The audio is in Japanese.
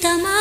たま